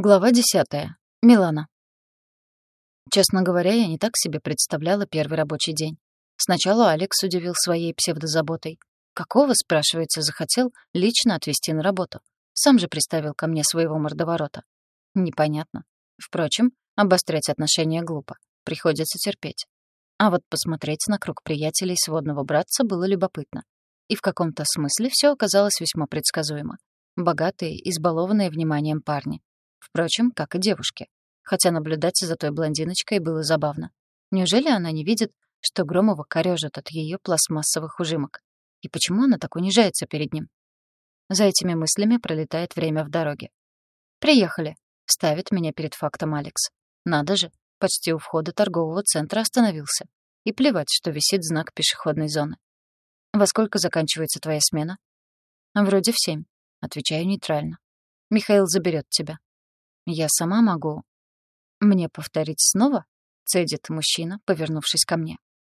Глава десятая. Милана. Честно говоря, я не так себе представляла первый рабочий день. Сначала Алекс удивил своей псевдозаботой. Какого, спрашивается, захотел лично отвезти на работу? Сам же приставил ко мне своего мордоворота. Непонятно. Впрочем, обострять отношения глупо. Приходится терпеть. А вот посмотреть на круг приятелей сводного братца было любопытно. И в каком-то смысле все оказалось весьма предсказуемо. Богатые, избалованные вниманием парни Впрочем, как и девушке. Хотя наблюдать за той блондиночкой было забавно. Неужели она не видит, что Громова корёжит от ее пластмассовых ужимок? И почему она так унижается перед ним? За этими мыслями пролетает время в дороге. «Приехали», — ставит меня перед фактом Алекс. «Надо же, почти у входа торгового центра остановился. И плевать, что висит знак пешеходной зоны. «Во сколько заканчивается твоя смена?» «Вроде в семь», — отвечаю нейтрально. «Михаил заберет тебя. Я сама могу. Мне повторить снова? Цедит мужчина, повернувшись ко мне.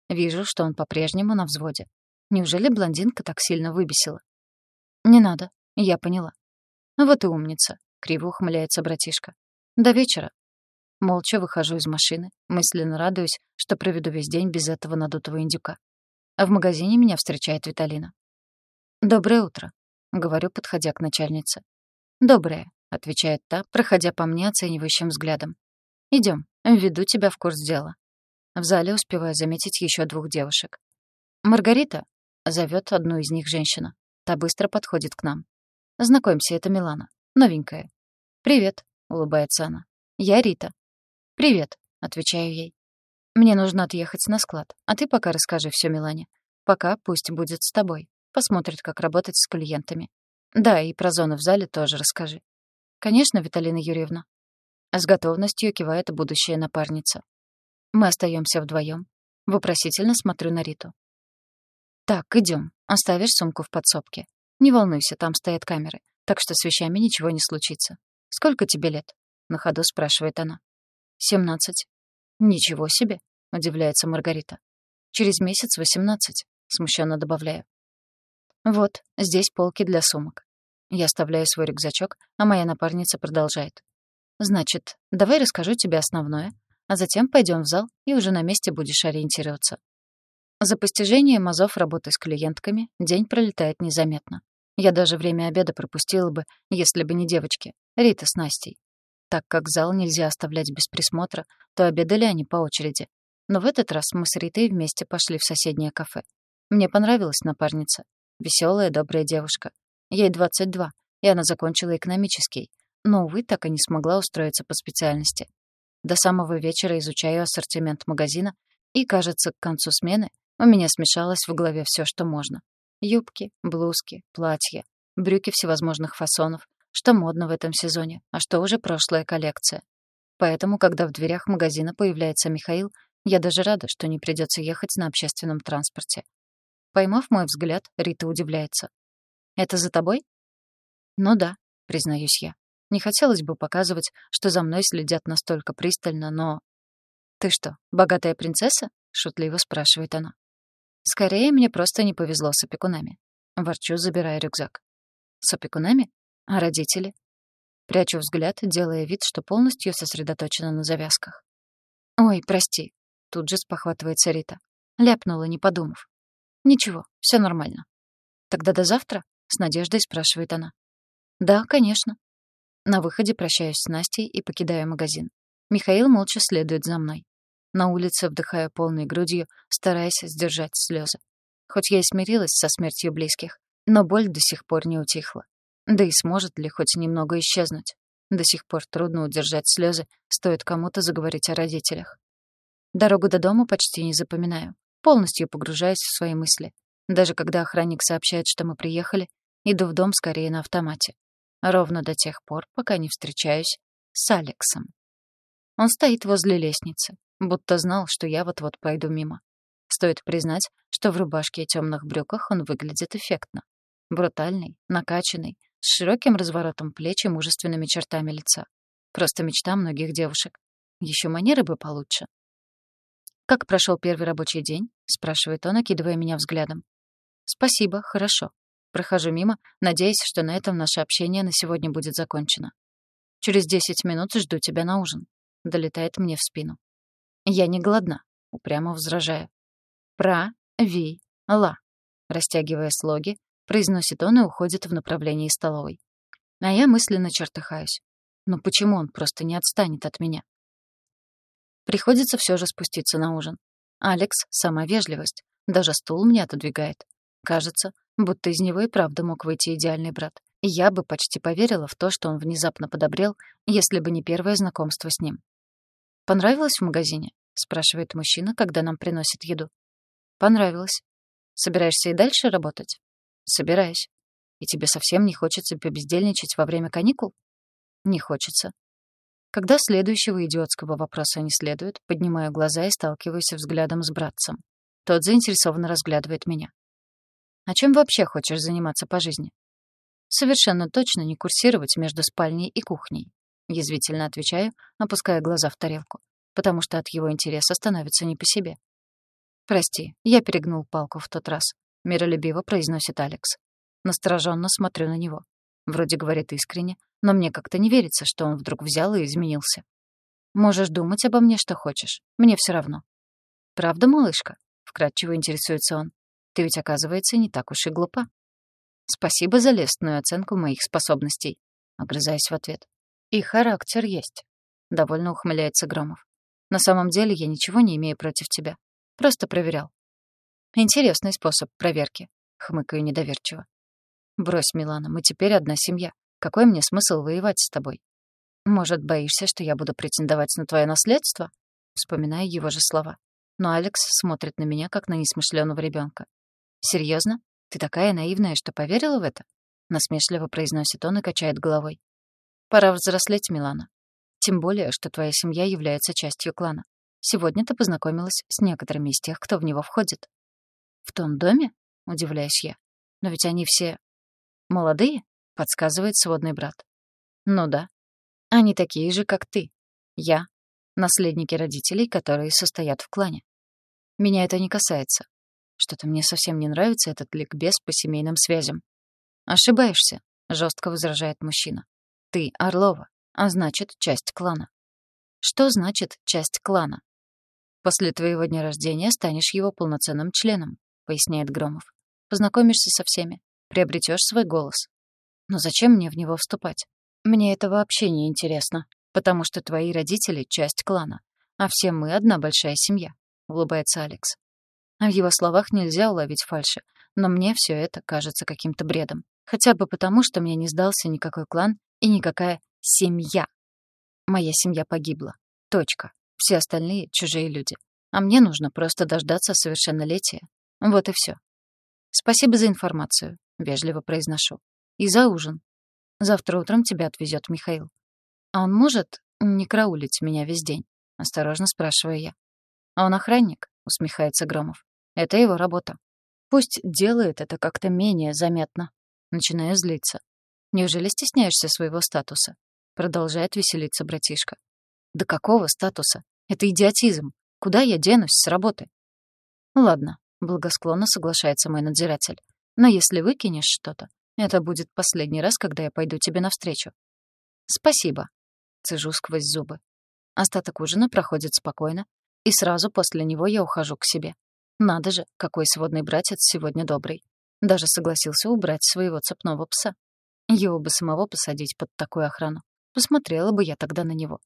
Вижу, что он по-прежнему на взводе. Неужели блондинка так сильно выбесила? Не надо, я поняла. Вот и умница, криво ухмыляется братишка. До вечера. Молча выхожу из машины, мысленно радуюсь, что проведу весь день без этого надутого индюка. А в магазине меня встречает Виталина. «Доброе утро», — говорю, подходя к начальнице. «Доброе», — отвечает та, проходя по мне оценивающим взглядом. Идем, введу тебя в курс дела». В зале успеваю заметить еще двух девушек. «Маргарита», — зовет одну из них женщина. Та быстро подходит к нам. «Знакомься, это Милана. Новенькая». «Привет», — улыбается она. «Я Рита». «Привет», — отвечаю ей. «Мне нужно отъехать на склад, а ты пока расскажи все Милане. Пока пусть будет с тобой. Посмотрит, как работать с клиентами. Да, и про зону в зале тоже расскажи. «Конечно, Виталина Юрьевна». С готовностью кивает будущая напарница. Мы остаемся вдвоем. Вопросительно смотрю на Риту. «Так, идем. Оставишь сумку в подсобке. Не волнуйся, там стоят камеры, так что с вещами ничего не случится. Сколько тебе лет?» — на ходу спрашивает она. «Семнадцать». «Ничего себе!» — удивляется Маргарита. «Через месяц восемнадцать», — смущенно добавляю. «Вот, здесь полки для сумок. Я оставляю свой рюкзачок, а моя напарница продолжает. «Значит, давай расскажу тебе основное, а затем пойдем в зал и уже на месте будешь ориентироваться». За постижение мазов работы с клиентками день пролетает незаметно. Я даже время обеда пропустила бы, если бы не девочки, Рита с Настей. Так как зал нельзя оставлять без присмотра, то обедали они по очереди. Но в этот раз мы с Ритой вместе пошли в соседнее кафе. Мне понравилась напарница. Веселая, добрая девушка. Ей 22, и она закончила экономический, но, увы, так и не смогла устроиться по специальности. До самого вечера изучаю ассортимент магазина, и, кажется, к концу смены у меня смешалось в голове все, что можно. Юбки, блузки, платья, брюки всевозможных фасонов, что модно в этом сезоне, а что уже прошлая коллекция. Поэтому, когда в дверях магазина появляется Михаил, я даже рада, что не придется ехать на общественном транспорте. Поймав мой взгляд, Рита удивляется. Это за тобой? Ну да, признаюсь я. Не хотелось бы показывать, что за мной следят настолько пристально, но... Ты что, богатая принцесса? Шутливо спрашивает она. Скорее, мне просто не повезло с опекунами. Ворчу, забирая рюкзак. С опекунами? А родители? Прячу взгляд, делая вид, что полностью сосредоточена на завязках. «Ой, прости», — тут же спохватывается Рита. Ляпнула, не подумав. «Ничего, все нормально». «Тогда до завтра?» — с надеждой спрашивает она. «Да, конечно». На выходе прощаюсь с Настей и покидаю магазин. Михаил молча следует за мной. На улице вдыхаю полной грудью, стараясь сдержать слезы. Хоть я и смирилась со смертью близких, но боль до сих пор не утихла. Да и сможет ли хоть немного исчезнуть? До сих пор трудно удержать слезы, стоит кому-то заговорить о родителях. Дорогу до дома почти не запоминаю, полностью погружаясь в свои мысли. Даже когда охранник сообщает, что мы приехали, Иду в дом скорее на автомате. Ровно до тех пор, пока не встречаюсь с Алексом. Он стоит возле лестницы, будто знал, что я вот-вот пойду мимо. Стоит признать, что в рубашке и темных брюках он выглядит эффектно. Брутальный, накачанный, с широким разворотом плеч и мужественными чертами лица. Просто мечта многих девушек. Еще манеры бы получше. «Как прошел первый рабочий день?» — спрашивает он, окидывая меня взглядом. «Спасибо, хорошо. Прохожу мимо, надеясь, что на этом наше общение на сегодня будет закончено. Через десять минут жду тебя на ужин. Долетает мне в спину. Я не голодна, упрямо возражаю. Про-ви-ла. Растягивая слоги, произносит он и уходит в направлении столовой. А я мысленно чертыхаюсь. Но почему он просто не отстанет от меня? Приходится все же спуститься на ужин. Алекс — сама вежливость. Даже стул мне отодвигает. Кажется, будто из него и правда мог выйти идеальный брат. Я бы почти поверила в то, что он внезапно подобрел, если бы не первое знакомство с ним. «Понравилось в магазине?» — спрашивает мужчина, когда нам приносят еду. «Понравилось. Собираешься и дальше работать?» «Собираюсь. И тебе совсем не хочется побездельничать во время каникул?» «Не хочется». Когда следующего идиотского вопроса не следует, поднимаю глаза и сталкиваюсь взглядом с братцем. Тот заинтересованно разглядывает меня. «А чем вообще хочешь заниматься по жизни?» Совершенно точно не курсировать между спальней и кухней. Язвительно отвечаю, опуская глаза в тарелку, потому что от его интереса становится не по себе. «Прости, я перегнул палку в тот раз», — миролюбиво произносит Алекс. Настороженно смотрю на него. Вроде говорит искренне, но мне как-то не верится, что он вдруг взял и изменился. «Можешь думать обо мне, что хочешь. Мне все равно». «Правда, малышка?» — вкратчиво интересуется он. «Ты ведь, оказывается, не так уж и глупа». Спасибо за лестную оценку моих способностей. Огрызаясь в ответ. И характер есть. Довольно ухмыляется Громов. На самом деле я ничего не имею против тебя. Просто проверял. Интересный способ проверки. Хмыкаю недоверчиво. Брось, Милана, мы теперь одна семья. Какой мне смысл воевать с тобой? Может, боишься, что я буду претендовать на твое наследство? Вспоминая его же слова. Но Алекс смотрит на меня, как на несмышленого ребенка. Серьезно? «Ты такая наивная, что поверила в это?» — насмешливо произносит он и качает головой. «Пора взрослеть, Милана. Тем более, что твоя семья является частью клана. Сегодня ты познакомилась с некоторыми из тех, кто в него входит». «В том доме?» — удивляюсь я. «Но ведь они все...» «Молодые?» — подсказывает сводный брат. «Ну да. Они такие же, как ты. Я. Наследники родителей, которые состоят в клане. Меня это не касается. Что-то мне совсем не нравится этот ликбез по семейным связям. Ошибаешься, жестко возражает мужчина. Ты Орлова, а значит, часть клана. Что значит часть клана? После твоего дня рождения станешь его полноценным членом, поясняет Громов. Познакомишься со всеми, приобретешь свой голос. Но зачем мне в него вступать? Мне это вообще не интересно, потому что твои родители — часть клана, а все мы — одна большая семья, улыбается Алекс. А в его словах нельзя уловить фальши, но мне все это кажется каким-то бредом. Хотя бы потому, что мне не сдался никакой клан и никакая семья. Моя семья погибла. Точка. Все остальные — чужие люди. А мне нужно просто дождаться совершеннолетия. Вот и все. Спасибо за информацию, — вежливо произношу. И за ужин. Завтра утром тебя отвезет Михаил. А он может не караулить меня весь день? Осторожно спрашиваю я. А он охранник, усмехается Громов. Это его работа. Пусть делает это как-то менее заметно. Начинаю злиться. Неужели стесняешься своего статуса? Продолжает веселиться братишка. Да какого статуса? Это идиотизм. Куда я денусь с работы? Ладно, благосклонно соглашается мой надзиратель. Но если выкинешь что-то, это будет последний раз, когда я пойду тебе навстречу. Спасибо. Цежу сквозь зубы. Остаток ужина проходит спокойно, и сразу после него я ухожу к себе. Надо же, какой сводный братец сегодня добрый. Даже согласился убрать своего цепного пса. Его бы самого посадить под такую охрану. Посмотрела бы я тогда на него.